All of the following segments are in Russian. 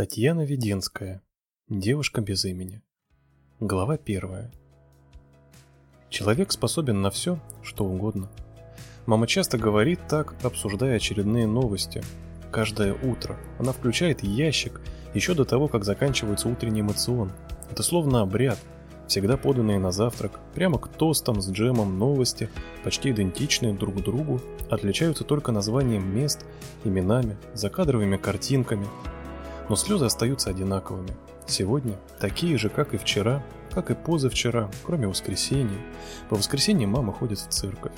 Татьяна Веденская. Девушка без имени. Глава первая. Человек способен на все, что угодно. Мама часто говорит так, обсуждая очередные новости. Каждое утро она включает ящик еще до того, как заканчивается утренний эмоцион. Это словно обряд, всегда поданные на завтрак, прямо к тостам с джемом новости, почти идентичные друг другу, отличаются только названием мест, именами, закадровыми картинками, но слезы остаются одинаковыми. Сегодня такие же, как и вчера, как и позавчера, кроме воскресенья. По воскресеньям мама ходит в церковь.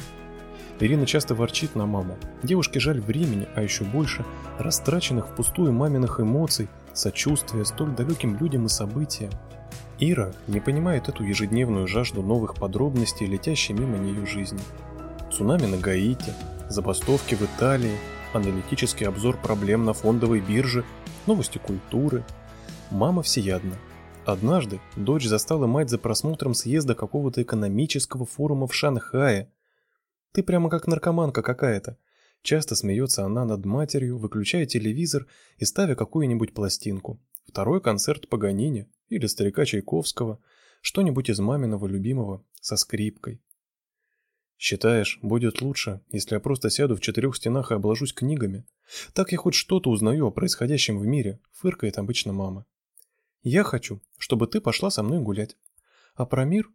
Ирина часто ворчит на маму. Девушке жаль времени, а еще больше растраченных впустую маминых эмоций, сочувствия столь далеким людям и событиям. Ира не понимает эту ежедневную жажду новых подробностей, летящей мимо нее жизни. Цунами на Гаити, забастовки в Италии, аналитический обзор проблем на фондовой бирже – новости культуры. Мама всеядна. Однажды дочь застала мать за просмотром съезда какого-то экономического форума в Шанхае. Ты прямо как наркоманка какая-то. Часто смеется она над матерью, выключая телевизор и ставя какую-нибудь пластинку. Второй концерт Паганини или старика Чайковского, что-нибудь из маминого любимого со скрипкой. Считаешь, будет лучше, если я просто сяду в четырех стенах и обложусь книгами? Так я хоть что-то узнаю о происходящем в мире, фыркает обычно мама. Я хочу, чтобы ты пошла со мной гулять. А про мир?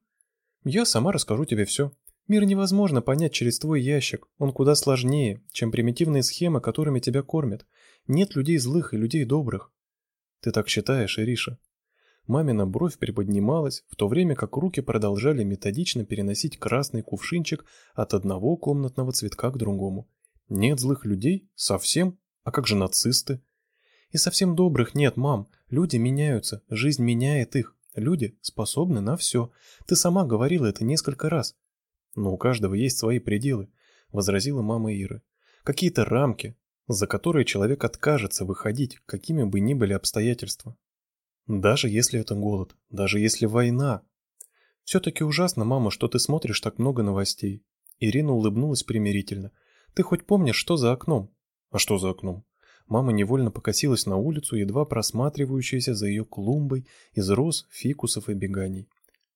Я сама расскажу тебе все. Мир невозможно понять через твой ящик, он куда сложнее, чем примитивные схемы, которыми тебя кормят. Нет людей злых и людей добрых. Ты так считаешь, Ириша? Мамина бровь приподнималась, в то время как руки продолжали методично переносить красный кувшинчик от одного комнатного цветка к другому. Нет злых людей? Совсем? А как же нацисты? И совсем добрых нет, мам. Люди меняются, жизнь меняет их. Люди способны на все. Ты сама говорила это несколько раз. Но у каждого есть свои пределы, возразила мама Иры. Какие-то рамки, за которые человек откажется выходить, какими бы ни были обстоятельства. Даже если это голод, даже если война. Все-таки ужасно, мама, что ты смотришь так много новостей. Ирина улыбнулась примирительно. Ты хоть помнишь, что за окном? А что за окном? Мама невольно покосилась на улицу, едва просматривающуюся за ее клумбой из роз, фикусов и беганий.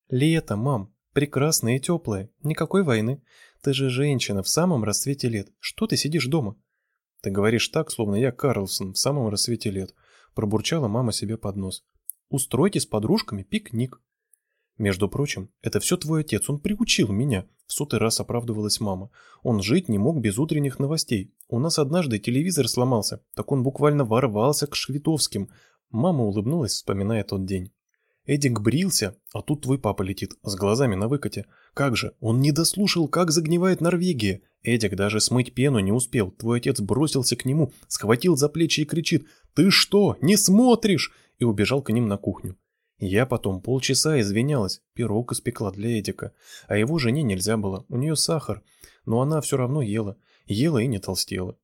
Лето, мам, прекрасное и теплое, никакой войны. Ты же женщина в самом расцвете лет. Что ты сидишь дома? Ты говоришь так, словно я Карлсон в самом расцвете лет, пробурчала мама себе под нос. Устройте с подружками пикник. Между прочим, это все твой отец, он приучил меня, в сотый раз оправдывалась мама. Он жить не мог без утренних новостей. У нас однажды телевизор сломался, так он буквально ворвался к Швитовским. Мама улыбнулась, вспоминая тот день. Эдик брился, а тут твой папа летит, с глазами на выкате. Как же, он не дослушал, как загнивает Норвегия. Эдик даже смыть пену не успел. Твой отец бросился к нему, схватил за плечи и кричит «Ты что, не смотришь?» И убежал к ним на кухню. Я потом полчаса извинялась, пирог испекла для Эдика, а его жене нельзя было, у нее сахар, но она все равно ела, ела и не толстела.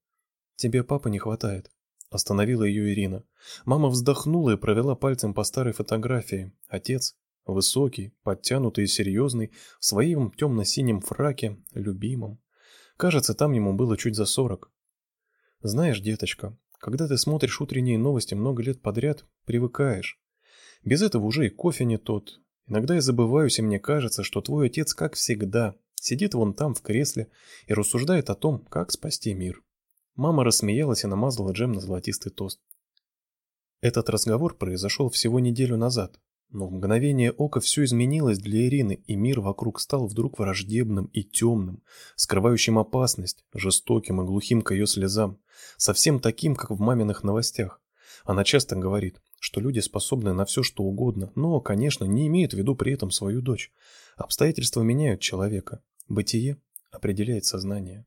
Тебе папы не хватает. Остановила ее Ирина. Мама вздохнула и провела пальцем по старой фотографии. Отец, высокий, подтянутый и серьезный, в своем темно-синем фраке, любимом. Кажется, там ему было чуть за сорок. Знаешь, деточка, когда ты смотришь утренние новости много лет подряд, привыкаешь. Без этого уже и кофе не тот. Иногда я забываюсь, и мне кажется, что твой отец, как всегда, сидит вон там в кресле и рассуждает о том, как спасти мир. Мама рассмеялась и намазала джем на золотистый тост. Этот разговор произошел всего неделю назад, но в мгновение ока все изменилось для Ирины, и мир вокруг стал вдруг враждебным и темным, скрывающим опасность, жестоким и глухим к ее слезам, совсем таким, как в маминых новостях. Она часто говорит, что люди способны на все, что угодно, но, конечно, не имеют в виду при этом свою дочь. Обстоятельства меняют человека. Бытие определяет сознание.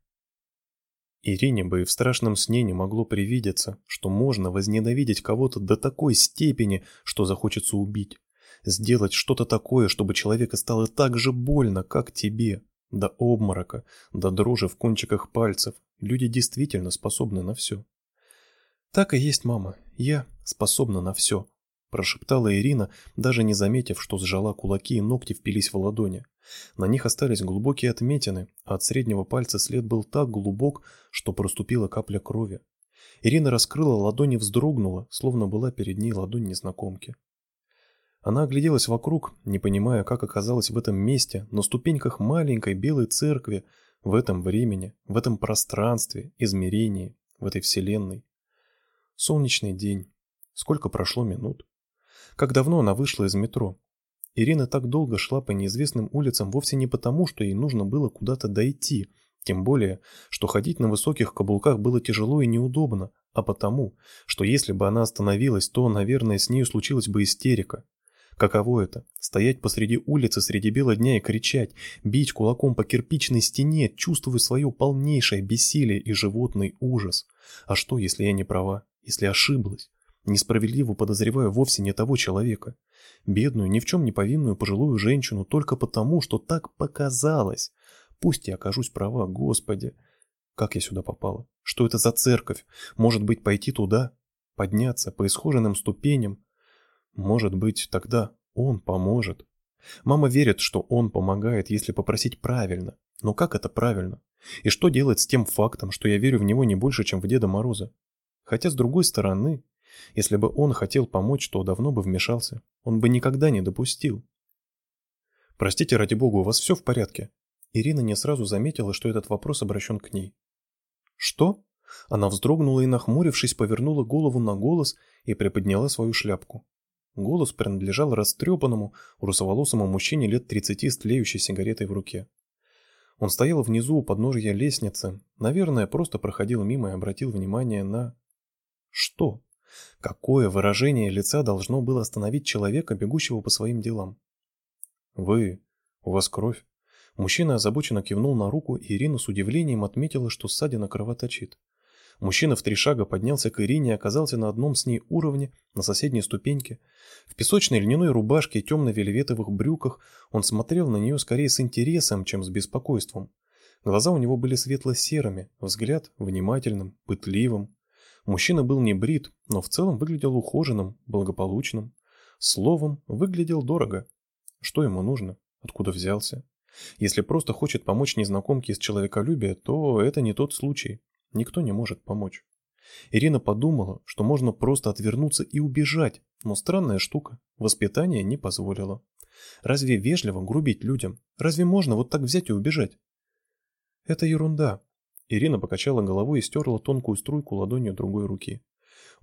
Ирине бы и в страшном сне не могло привидеться, что можно возненавидеть кого-то до такой степени, что захочется убить. Сделать что-то такое, чтобы человека стало так же больно, как тебе. До обморока, до дрожи в кончиках пальцев. Люди действительно способны на все. Так и есть, мама. Я способна на все, прошептала Ирина, даже не заметив, что сжала кулаки и ногти впились в ладони. На них остались глубокие отметины, а от среднего пальца след был так глубок, что проступила капля крови. Ирина раскрыла ладони, вздрогнула, словно была перед ней ладонь незнакомки. Она огляделась вокруг, не понимая, как оказалась в этом месте, на ступеньках маленькой белой церкви, в этом времени, в этом пространстве, измерении, в этой вселенной. Солнечный день. Сколько прошло минут? Как давно она вышла из метро? Ирина так долго шла по неизвестным улицам вовсе не потому, что ей нужно было куда-то дойти, тем более, что ходить на высоких каблуках было тяжело и неудобно, а потому, что если бы она остановилась, то, наверное, с нею случилась бы истерика. Каково это – стоять посреди улицы среди бела дня и кричать, бить кулаком по кирпичной стене, чувствуя свое полнейшее бессилие и животный ужас. А что, если я не права, если ошиблась? Несправедливо подозреваю вовсе не того человека. Бедную, ни в чем не повинную пожилую женщину только потому, что так показалось. Пусть я окажусь права, Господи. Как я сюда попала? Что это за церковь? Может быть, пойти туда? Подняться по исхоженным ступеням? Может быть, тогда он поможет. Мама верит, что он помогает, если попросить правильно. Но как это правильно? И что делать с тем фактом, что я верю в него не больше, чем в Деда Мороза? Хотя, с другой стороны, если бы он хотел помочь, то давно бы вмешался. Он бы никогда не допустил. «Простите, ради бога, у вас все в порядке?» Ирина не сразу заметила, что этот вопрос обращен к ней. «Что?» Она вздрогнула и, нахмурившись, повернула голову на голос и приподняла свою шляпку. Голос принадлежал растрепанному, русоволосому мужчине лет тридцати с тлеющей сигаретой в руке. Он стоял внизу у подножья лестницы, наверное, просто проходил мимо и обратил внимание на... Что? Какое выражение лица должно было остановить человека, бегущего по своим делам? «Вы... у вас кровь?» Мужчина озабоченно кивнул на руку, и Ирина с удивлением отметила, что ссадина кровоточит. Мужчина в три шага поднялся к Ирине и оказался на одном с ней уровне, на соседней ступеньке. В песочной льняной рубашке и темно-вельветовых брюках он смотрел на нее скорее с интересом, чем с беспокойством. Глаза у него были светло-серыми, взгляд внимательным, пытливым. Мужчина был не брит, но в целом выглядел ухоженным, благополучным. Словом, выглядел дорого. Что ему нужно? Откуда взялся? Если просто хочет помочь незнакомке из человеколюбия, то это не тот случай. Никто не может помочь. Ирина подумала, что можно просто отвернуться и убежать, но странная штука, воспитание не позволило. Разве вежливо грубить людям? Разве можно вот так взять и убежать? Это ерунда. Ирина покачала головой и стерла тонкую струйку ладонью другой руки.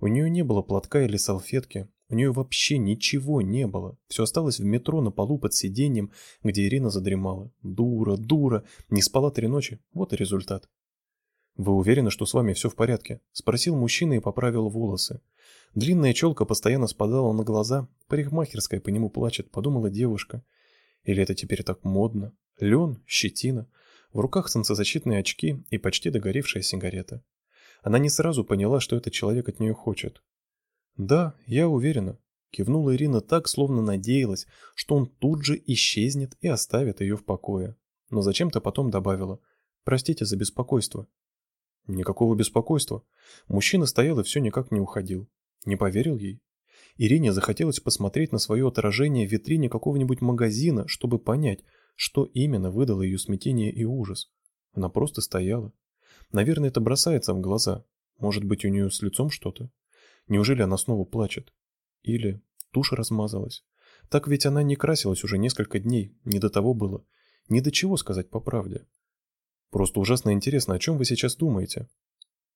У нее не было платка или салфетки, у нее вообще ничего не было. Все осталось в метро на полу под сиденьем, где Ирина задремала. Дура, дура, не спала три ночи, вот и результат. «Вы уверены, что с вами все в порядке?» – спросил мужчина и поправил волосы. Длинная челка постоянно спадала на глаза, парикмахерская по нему плачет, подумала девушка. Или это теперь так модно? Лен, щетина, в руках солнцезащитные очки и почти догоревшая сигарета. Она не сразу поняла, что этот человек от нее хочет. «Да, я уверена», – кивнула Ирина так, словно надеялась, что он тут же исчезнет и оставит ее в покое. Но зачем-то потом добавила «Простите за беспокойство». Никакого беспокойства. Мужчина стоял и все никак не уходил. Не поверил ей. Ирине захотелось посмотреть на свое отражение в витрине какого-нибудь магазина, чтобы понять, что именно выдало ее смятение и ужас. Она просто стояла. Наверное, это бросается в глаза. Может быть, у нее с лицом что-то? Неужели она снова плачет? Или тушь размазалась? Так ведь она не красилась уже несколько дней, не до того было. Ни до чего сказать по правде. Просто ужасно интересно, о чем вы сейчас думаете?»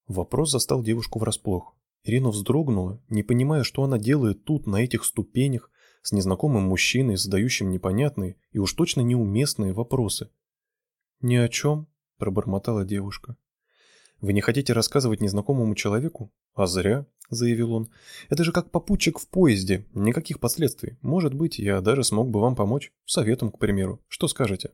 Вопрос застал девушку врасплох. Ирина вздрогнула, не понимая, что она делает тут, на этих ступенях, с незнакомым мужчиной, задающим непонятные и уж точно неуместные вопросы. «Ни о чем», – пробормотала девушка. «Вы не хотите рассказывать незнакомому человеку? А зря», – заявил он. «Это же как попутчик в поезде, никаких последствий. Может быть, я даже смог бы вам помочь, советом, к примеру. Что скажете?»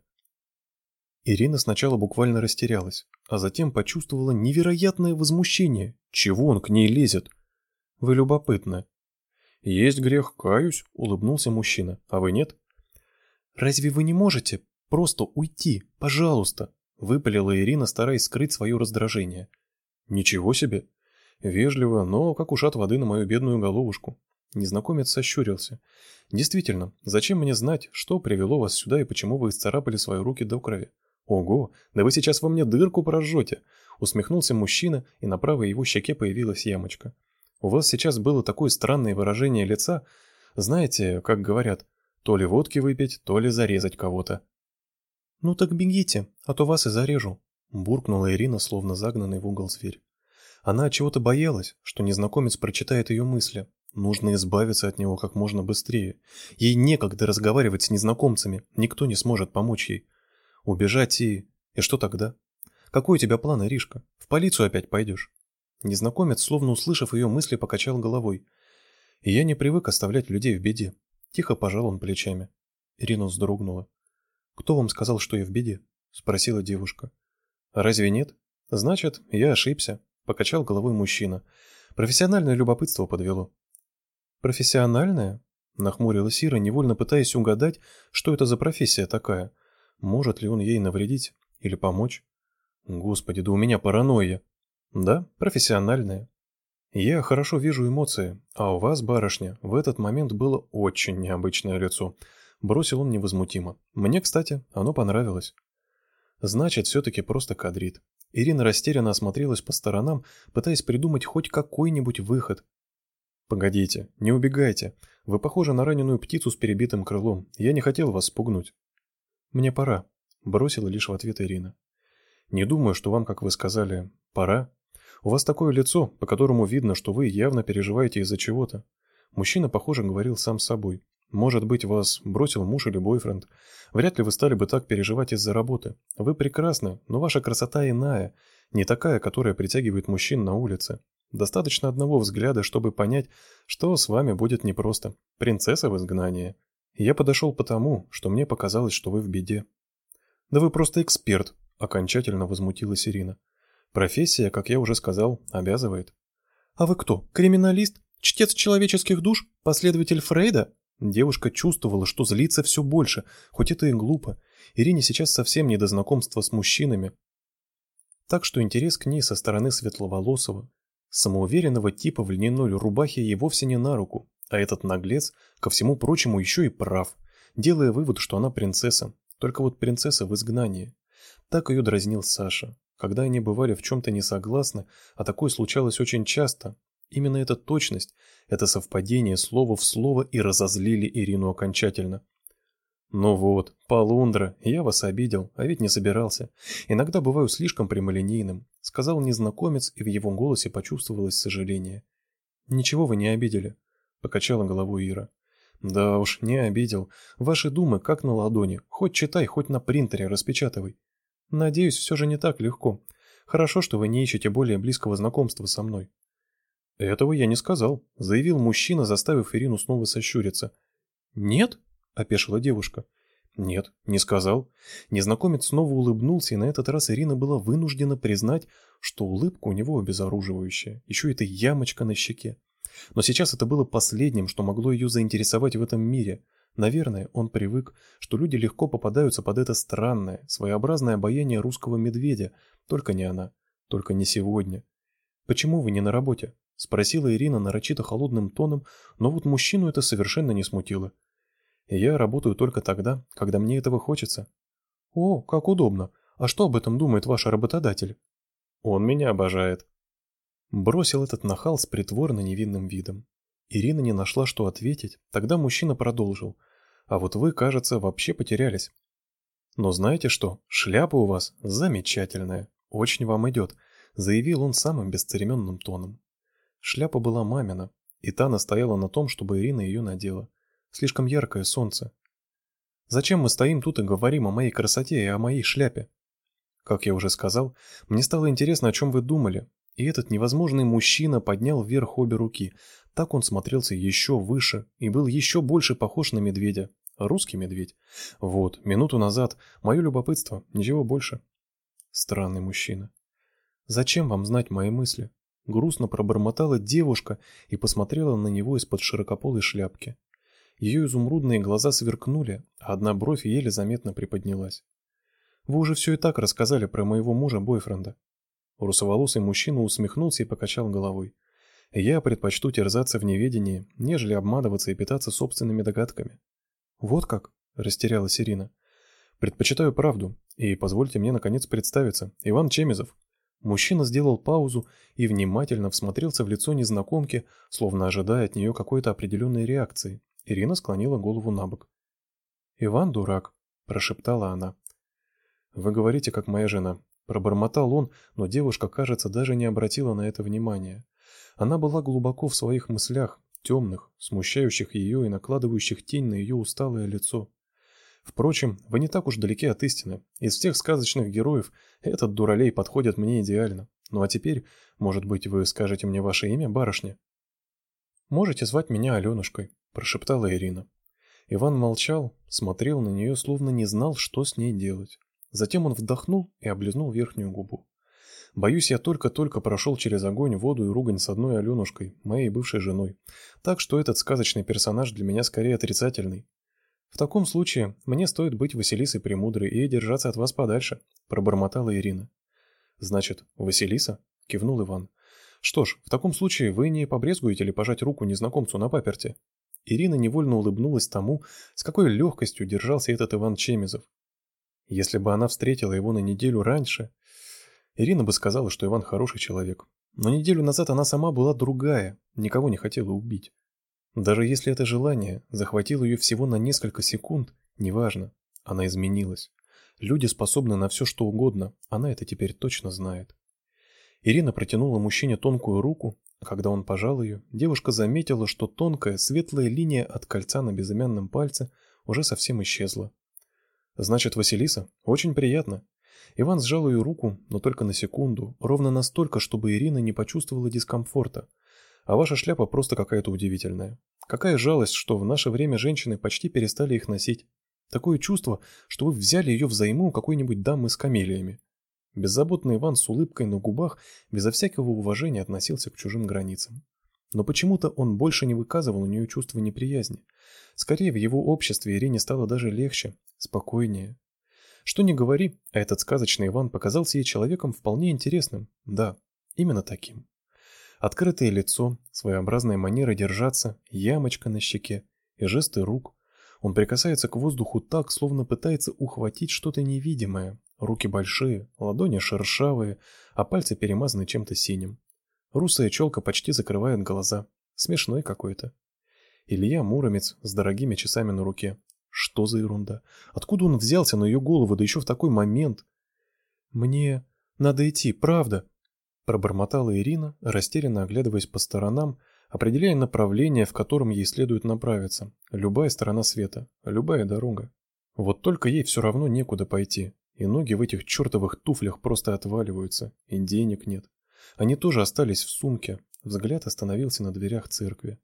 Ирина сначала буквально растерялась, а затем почувствовала невероятное возмущение. Чего он к ней лезет? Вы любопытны. Есть грех, каюсь, улыбнулся мужчина. А вы нет? Разве вы не можете просто уйти, пожалуйста? выпалила Ирина, стараясь скрыть свое раздражение. Ничего себе. Вежливо, но как ушат воды на мою бедную головушку. Незнакомец сощурился. Действительно, зачем мне знать, что привело вас сюда и почему вы исцарапали свои руки до крови? Ого, да вы сейчас во мне дырку прожжете. Усмехнулся мужчина, и на правой его щеке появилась ямочка. У вас сейчас было такое странное выражение лица. Знаете, как говорят, то ли водки выпить, то ли зарезать кого-то. Ну так бегите, а то вас и зарежу, буркнула Ирина, словно загнанный в угол зверь. Она чего-то боялась, что незнакомец прочитает ее мысли. Нужно избавиться от него как можно быстрее. Ей некогда разговаривать с незнакомцами, никто не сможет помочь ей. Убежать и... И что тогда? Какой у тебя план, Иришка? В полицию опять пойдешь?» Незнакомец, словно услышав ее мысли, покачал головой. И я не привык оставлять людей в беде. Тихо пожал он плечами. Ирина вздрогнула. «Кто вам сказал, что я в беде?» — спросила девушка. «Разве нет? Значит, я ошибся», — покачал головой мужчина. «Профессиональное любопытство подвело». «Профессиональное?» — нахмурилась Ира, невольно пытаясь угадать, что это за профессия такая. Может ли он ей навредить или помочь? Господи, да у меня паранойя. Да, профессиональная. Я хорошо вижу эмоции, а у вас, барышня, в этот момент было очень необычное лицо. Бросил он невозмутимо. Мне, кстати, оно понравилось. Значит, все-таки просто кадрит. Ирина растерянно осмотрелась по сторонам, пытаясь придумать хоть какой-нибудь выход. «Погодите, не убегайте. Вы похожи на раненую птицу с перебитым крылом. Я не хотел вас спугнуть». «Мне пора», — бросила лишь в ответ Ирина. «Не думаю, что вам, как вы сказали, пора. У вас такое лицо, по которому видно, что вы явно переживаете из-за чего-то. Мужчина, похоже, говорил сам с собой. Может быть, вас бросил муж или бойфренд. Вряд ли вы стали бы так переживать из-за работы. Вы прекрасны, но ваша красота иная, не такая, которая притягивает мужчин на улице. Достаточно одного взгляда, чтобы понять, что с вами будет непросто. Принцесса в изгнании. Я подошел потому, что мне показалось, что вы в беде. Да вы просто эксперт, окончательно возмутилась Ирина. Профессия, как я уже сказал, обязывает. А вы кто? Криминалист? Чтец человеческих душ? Последователь Фрейда? Девушка чувствовала, что злится все больше, хоть это и глупо. Ирине сейчас совсем не до знакомства с мужчинами. Так что интерес к ней со стороны светловолосого, самоуверенного типа в льняной рубахе ей вовсе не на руку. А этот наглец, ко всему прочему, еще и прав, делая вывод, что она принцесса, только вот принцесса в изгнании. Так ее дразнил Саша. Когда они бывали в чем-то не согласны, а такое случалось очень часто, именно эта точность, это совпадение слова в слово и разозлили Ирину окончательно. «Ну вот, полундра, я вас обидел, а ведь не собирался. Иногда бываю слишком прямолинейным», — сказал незнакомец, и в его голосе почувствовалось сожаление. «Ничего вы не обидели. Покачала головой Ира. Да уж, не обидел. Ваши думы как на ладони. Хоть читай, хоть на принтере распечатывай. Надеюсь, все же не так легко. Хорошо, что вы не ищете более близкого знакомства со мной. Этого я не сказал, заявил мужчина, заставив Ирину снова сощуриться. Нет? опешила девушка. Нет, не сказал. Незнакомец снова улыбнулся, и на этот раз Ирина была вынуждена признать, что улыбка у него обезоруживающая. Еще эта ямочка на щеке. Но сейчас это было последним, что могло ее заинтересовать в этом мире. Наверное, он привык, что люди легко попадаются под это странное, своеобразное обаяние русского медведя, только не она, только не сегодня. Почему вы не на работе? спросила Ирина нарочито холодным тоном, но вот мужчину это совершенно не смутило. Я работаю только тогда, когда мне этого хочется. О, как удобно. А что об этом думает ваш работодатель? Он меня обожает, Бросил этот нахал с притворно невинным видом. Ирина не нашла, что ответить. Тогда мужчина продолжил. «А вот вы, кажется, вообще потерялись. Но знаете что? Шляпа у вас замечательная. Очень вам идет», — заявил он самым бесцеремонным тоном. Шляпа была мамина, и та настояла на том, чтобы Ирина ее надела. Слишком яркое солнце. «Зачем мы стоим тут и говорим о моей красоте и о моей шляпе?» Как я уже сказал, мне стало интересно, о чем вы думали, и этот невозможный мужчина поднял вверх обе руки. Так он смотрелся еще выше и был еще больше похож на медведя. Русский медведь. Вот, минуту назад, мое любопытство, ничего больше. Странный мужчина. Зачем вам знать мои мысли? Грустно пробормотала девушка и посмотрела на него из-под широкополой шляпки. Ее изумрудные глаза сверкнули, а одна бровь еле заметно приподнялась. Вы уже все и так рассказали про моего мужа-бойфренда. Русоволосый мужчина усмехнулся и покачал головой. Я предпочту терзаться в неведении, нежели обманываться и питаться собственными догадками. Вот как, растерялась Ирина. Предпочитаю правду, И позвольте мне наконец представиться. Иван Чемизов. Мужчина сделал паузу и внимательно всмотрелся в лицо незнакомки, словно ожидая от нее какой-то определенной реакции. Ирина склонила голову на бок. «Иван дурак», – прошептала она. «Вы говорите, как моя жена», – пробормотал он, но девушка, кажется, даже не обратила на это внимания. Она была глубоко в своих мыслях, темных, смущающих ее и накладывающих тень на ее усталое лицо. Впрочем, вы не так уж далеки от истины. Из всех сказочных героев этот дуралей подходит мне идеально. Ну а теперь, может быть, вы скажете мне ваше имя, барышня? Можете звать меня Аленушкой, прошептала Ирина. Иван молчал, смотрел на нее, словно не знал, что с ней делать. Затем он вдохнул и облизнул верхнюю губу. Боюсь, я только-только прошел через огонь, воду и ругань с одной Аленушкой, моей бывшей женой. Так что этот сказочный персонаж для меня скорее отрицательный. В таком случае мне стоит быть Василисой Премудрой и держаться от вас подальше, пробормотала Ирина. Значит, Василиса? кивнул Иван. Что ж, в таком случае вы не побрезгуете ли пожать руку незнакомцу на паперте? Ирина невольно улыбнулась тому, с какой легкостью держался этот Иван Чемизов. Если бы она встретила его на неделю раньше, Ирина бы сказала, что Иван хороший человек. Но неделю назад она сама была другая, никого не хотела убить. Даже если это желание захватило ее всего на несколько секунд, неважно, она изменилась. Люди способны на все, что угодно, она это теперь точно знает. Ирина протянула мужчине тонкую руку, когда он пожал ее, девушка заметила, что тонкая светлая линия от кольца на безымянном пальце уже совсем исчезла. Значит, Василиса, очень приятно. Иван сжал ее руку, но только на секунду, ровно настолько, чтобы Ирина не почувствовала дискомфорта. А ваша шляпа просто какая-то удивительная. Какая жалость, что в наше время женщины почти перестали их носить. Такое чувство, что вы взяли ее взаймы у какой-нибудь дамы с камелиями. Беззаботный Иван с улыбкой на губах безо всякого уважения относился к чужим границам. Но почему-то он больше не выказывал у нее чувства неприязни. Скорее, в его обществе Ирине стало даже легче, спокойнее. Что ни говори, а этот сказочный Иван показался ей человеком вполне интересным. Да, именно таким. Открытое лицо, своеобразная манера держаться, ямочка на щеке и жесты рук. Он прикасается к воздуху так, словно пытается ухватить что-то невидимое. Руки большие, ладони шершавые, а пальцы перемазаны чем-то синим. Русая челка почти закрывает глаза. Смешной какой-то. Илья Муромец с дорогими часами на руке. Что за ерунда? Откуда он взялся на ее голову, да еще в такой момент? Мне надо идти, правда, пробормотала Ирина, растерянно оглядываясь по сторонам, определяя направление, в котором ей следует направиться. Любая сторона света, любая дорога. Вот только ей все равно некуда пойти, и ноги в этих чертовых туфлях просто отваливаются, и денег нет. Они тоже остались в сумке. Взгляд остановился на дверях церкви.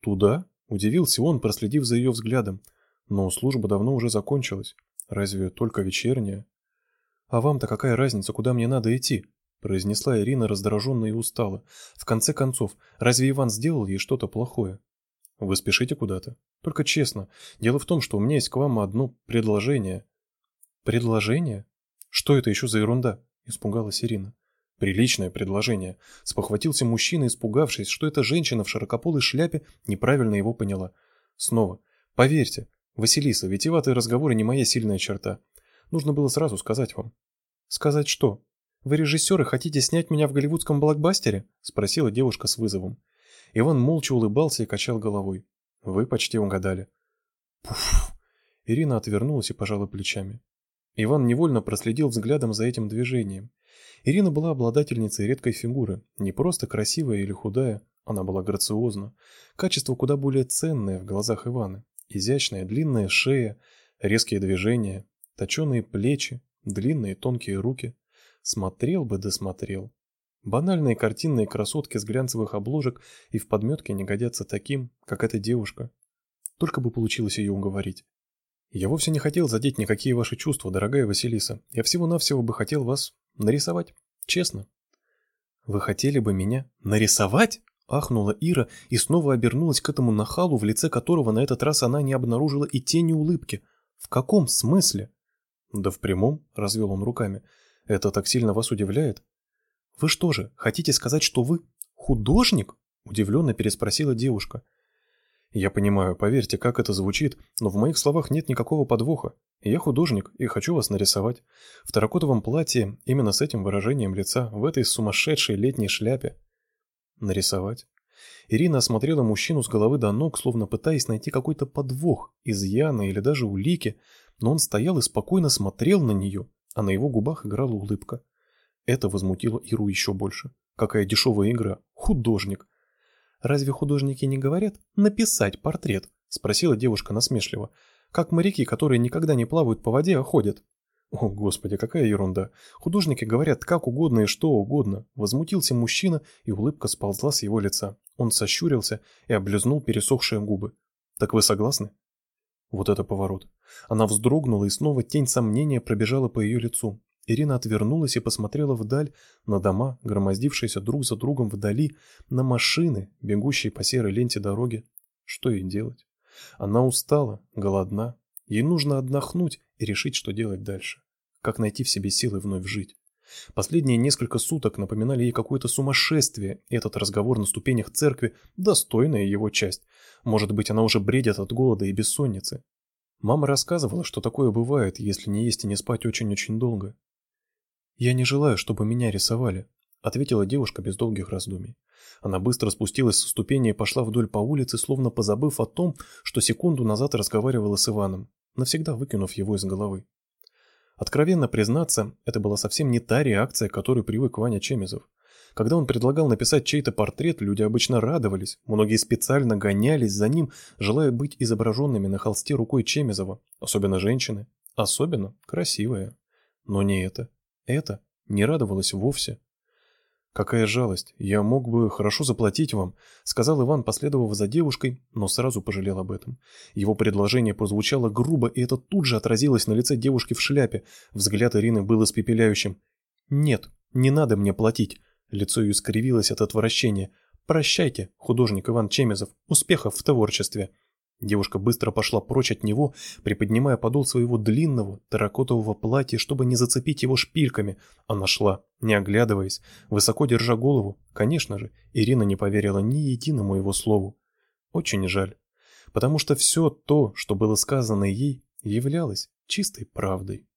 Туда? Удивился он, проследив за ее взглядом. Но служба давно уже закончилась. Разве только вечерняя? А вам-то какая разница, куда мне надо идти? произнесла Ирина раздраженно и устало. В конце концов, разве Иван сделал ей что-то плохое? Вы спешите куда-то? Только честно, дело в том, что у меня есть к вам одно предложение. Предложение? Что это еще за ерунда? испугалась Ирина. Приличное предложение. Спохватился мужчина, испугавшись, что эта женщина в широкополой шляпе неправильно его поняла. Снова. Поверьте, Василиса, витиеватые разговоры не моя сильная черта. Нужно было сразу сказать вам. Сказать что? Вы режиссер и хотите снять меня в голливудском блокбастере? спросила девушка с вызовом. Иван молча улыбался и качал головой. Вы почти угадали. Пуф. Ирина отвернулась и пожала плечами. Иван невольно проследил взглядом за этим движением. Ирина была обладательницей редкой фигуры, не просто красивая или худая, она была грациозна. Качество куда более ценное в глазах Ивана. Изящная длинная шея, резкие движения, точеные плечи, длинные тонкие руки. Смотрел бы да смотрел. Банальные картинные красотки с глянцевых обложек и в подметке не годятся таким, как эта девушка. Только бы получилось ее уговорить. Я вовсе не хотел задеть никакие ваши чувства, дорогая Василиса. Я всего-навсего бы хотел вас нарисовать, честно. Вы хотели бы меня нарисовать? ахнула Ира и снова обернулась к этому нахалу, в лице которого на этот раз она не обнаружила и тени улыбки. В каком смысле? Да в прямом, развел он руками. Это так сильно вас удивляет? Вы что же, хотите сказать, что вы художник? удивленно переспросила девушка. Я понимаю, поверьте, как это звучит, но в моих словах нет никакого подвоха. Я художник и хочу вас нарисовать. В терракотовом платье, именно с этим выражением лица, в этой сумасшедшей летней шляпе. Нарисовать? Ирина осмотрела мужчину с головы до ног, словно пытаясь найти какой-то подвох, изъяны или даже улики, но он стоял и спокойно смотрел на нее, а на его губах играла улыбка. Это возмутило Иру еще больше. Какая дешевая игра. Художник. Разве художники не говорят «написать портрет»? Спросила девушка насмешливо. Как моряки, которые никогда не плавают по воде, а ходят. О, господи, какая ерунда. Художники говорят как угодно и что угодно. Возмутился мужчина, и улыбка сползла с его лица. Он сощурился и облизнул пересохшие губы. Так вы согласны? Вот это поворот. Она вздрогнула, и снова тень сомнения пробежала по ее лицу. Ирина отвернулась и посмотрела вдаль, на дома, громоздившиеся друг за другом вдали, на машины, бегущие по серой ленте дороги. Что ей делать? Она устала, голодна. Ей нужно отдохнуть и решить, что делать дальше. Как найти в себе силы вновь жить. Последние несколько суток напоминали ей какое-то сумасшествие, этот разговор на ступенях церкви – достойная его часть. Может быть, она уже бредит от голода и бессонницы. Мама рассказывала, что такое бывает, если не есть и не спать очень-очень долго. «Я не желаю, чтобы меня рисовали», — ответила девушка без долгих раздумий. Она быстро спустилась со ступени и пошла вдоль по улице, словно позабыв о том, что секунду назад разговаривала с Иваном, навсегда выкинув его из головы. Откровенно признаться, это была совсем не та реакция, к которой привык Ваня Чемизов. Когда он предлагал написать чей-то портрет, люди обычно радовались, многие специально гонялись за ним, желая быть изображенными на холсте рукой Чемизова, особенно женщины, особенно красивые. Но не это. Это не радовалось вовсе. «Какая жалость! Я мог бы хорошо заплатить вам», — сказал Иван, последовав за девушкой, но сразу пожалел об этом. Его предложение прозвучало грубо, и это тут же отразилось на лице девушки в шляпе. Взгляд Ирины был испепеляющим. «Нет, не надо мне платить». Лицо ее скривилось от отвращения. «Прощайте, художник Иван Чемезов. Успехов в творчестве». Девушка быстро пошла прочь от него, приподнимая подол своего длинного терракотового платья, чтобы не зацепить его шпильками. Она шла, не оглядываясь, высоко держа голову. Конечно же, Ирина не поверила ни единому его слову. Очень жаль, потому что все то, что было сказано ей, являлось чистой правдой.